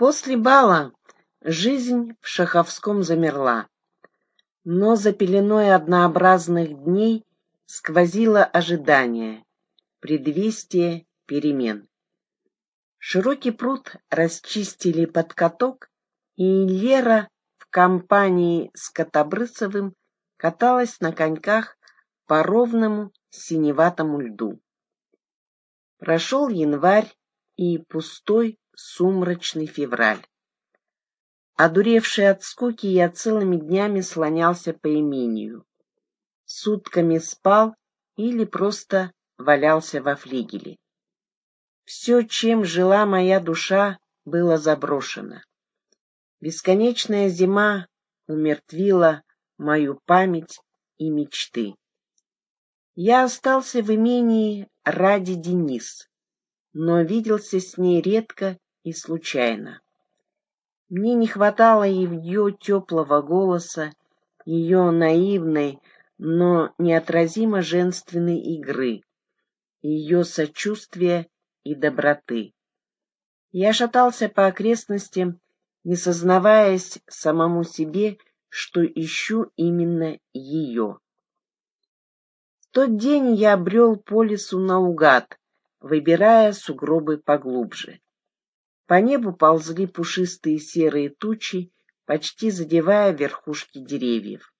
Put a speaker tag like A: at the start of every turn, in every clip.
A: После бала жизнь в Шаховском замерла, но за пеленой однообразных дней сквозило ожидание, предвестие перемен. Широкий пруд расчистили под каток, и Лера в компании с Котобрысовым каталась на коньках по ровному синеватому льду. Прошел январь и пустой сумрачный февраль. Одуревший от скуки, я целыми днями слонялся по имению. Сутками спал или просто валялся во флигеле. Все, чем жила моя душа, было заброшено. Бесконечная зима умертвила мою память и мечты. Я остался в имении ради Денис, но виделся с ней редко и случайно. Мне не хватало ее теплого голоса, ее наивной, но неотразимо женственной игры, ее сочувствия и доброты. Я шатался по окрестностям, не сознаваясь самому себе, что ищу именно ее. В тот день я брел по лесу наугад, выбирая сугробы поглубже. По небу ползли пушистые серые тучи, почти задевая верхушки деревьев.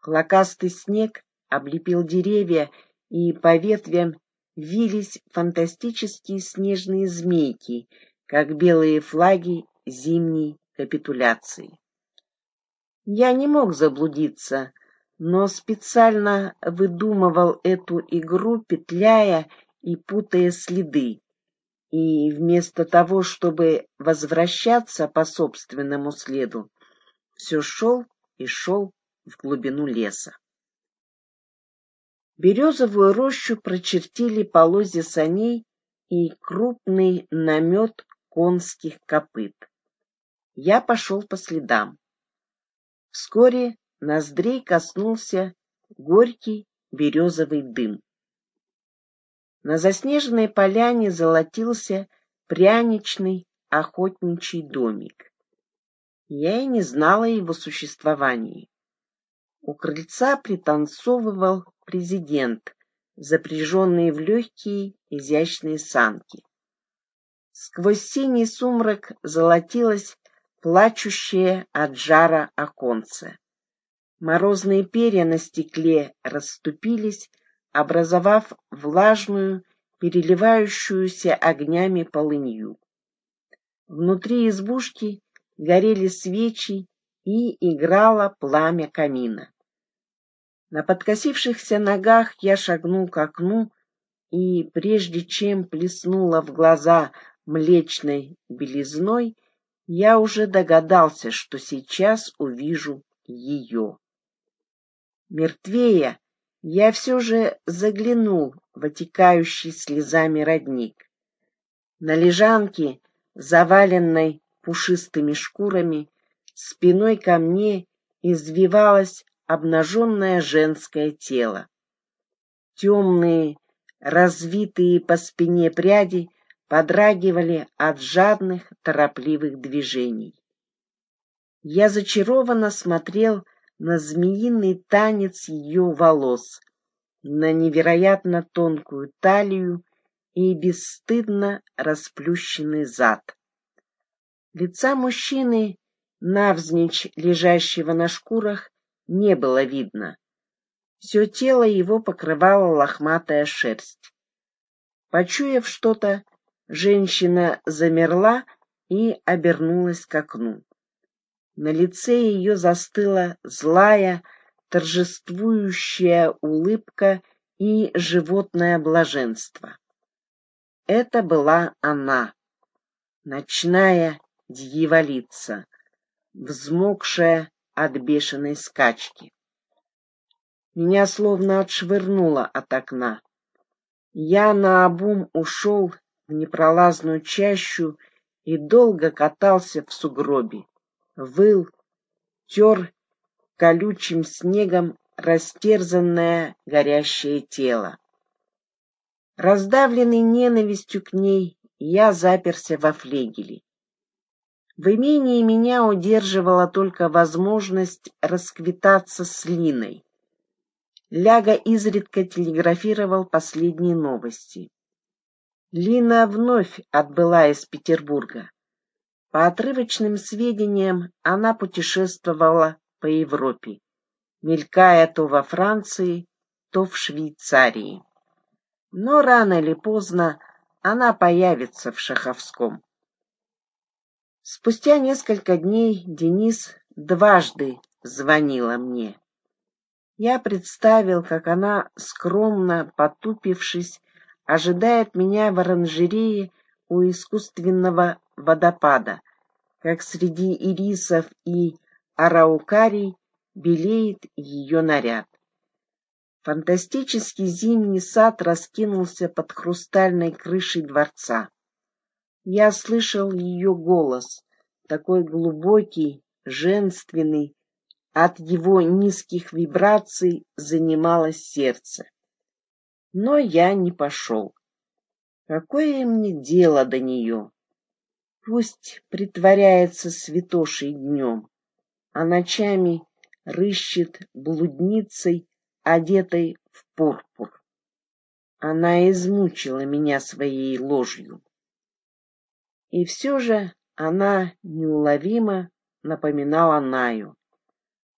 A: Клокастый снег облепил деревья, и по ветвям вились фантастические снежные змейки, как белые флаги зимней капитуляции. Я не мог заблудиться, но специально выдумывал эту игру, петляя и путая следы. И вместо того, чтобы возвращаться по собственному следу, все шел и шел в глубину леса. Березовую рощу прочертили полозья саней и крупный намет конских копыт. Я пошел по следам. Вскоре ноздрей коснулся горький березовый дым. На заснеженной поляне золотился пряничный охотничий домик. Я и не знала его существовании. У крыльца пританцовывал президент, запряженный в легкие изящные санки. Сквозь синий сумрак золотилось плачущее от жара оконце. Морозные перья на стекле расступились, образовав влажную, переливающуюся огнями полынью. Внутри избушки горели свечи и играло пламя камина. На подкосившихся ногах я шагнул к окну, и прежде чем плеснула в глаза млечной белизной, я уже догадался, что сейчас увижу ее. Мертвея, я все же заглянул в отекающий слезами родник. На лежанке, заваленной пушистыми шкурами, спиной ко мне извивалось обнаженное женское тело. Темные, развитые по спине пряди подрагивали от жадных, торопливых движений. Я зачарованно смотрел на змеиный танец ее волос, на невероятно тонкую талию и бесстыдно расплющенный зад. Лица мужчины, навзничь лежащего на шкурах, не было видно. Все тело его покрывала лохматая шерсть. Почуяв что-то, женщина замерла и обернулась к окну. На лице ее застыла злая, торжествующая улыбка и животное блаженство. Это была она, ночная дьяволица, взмокшая от бешеной скачки. Меня словно отшвырнуло от окна. Я наобум ушел в непролазную чащу и долго катался в сугробе, выл, тер колючим снегом растерзанное горящее тело. Раздавленный ненавистью к ней, я заперся во флегеле. В имении меня удерживала только возможность расквитаться с Линой. Ляга изредка телеграфировал последние новости. Лина вновь отбыла из Петербурга. По отрывочным сведениям, она путешествовала по Европе, мелькая то во Франции, то в Швейцарии. Но рано или поздно она появится в Шаховском. Спустя несколько дней Денис дважды звонила мне. Я представил, как она, скромно потупившись, ожидает меня в оранжерее у искусственного водопада, как среди ирисов и араукарий белеет ее наряд. Фантастический зимний сад раскинулся под хрустальной крышей дворца. Я слышал ее голос, такой глубокий, женственный, от его низких вибраций занималось сердце. Но я не пошел. Какое мне дело до нее? Пусть притворяется святошей днем, а ночами рыщет блудницей, одетой в пурпур. Она измучила меня своей ложью. И все же она неуловимо напоминала Наю.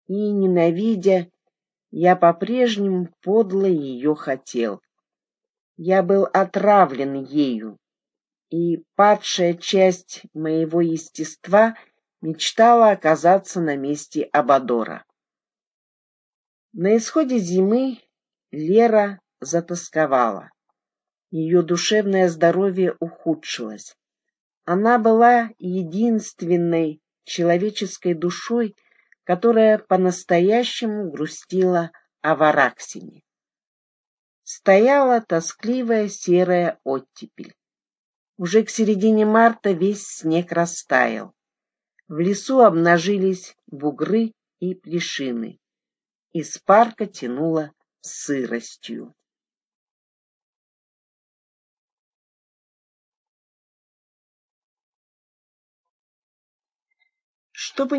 A: И, ненавидя, я по-прежнему подло ее хотел. Я был отравлен ею, и падшая часть моего естества мечтала оказаться на месте Абадора. На исходе зимы Лера затасковала. Ее душевное здоровье ухудшилось. Она была единственной человеческой душой, которая по-настоящему грустила о Вараксине. Стояла тоскливая серая оттепель. Уже к середине марта весь снег растаял. В лесу обнажились бугры и плешины. Из парка тянуло сыростью.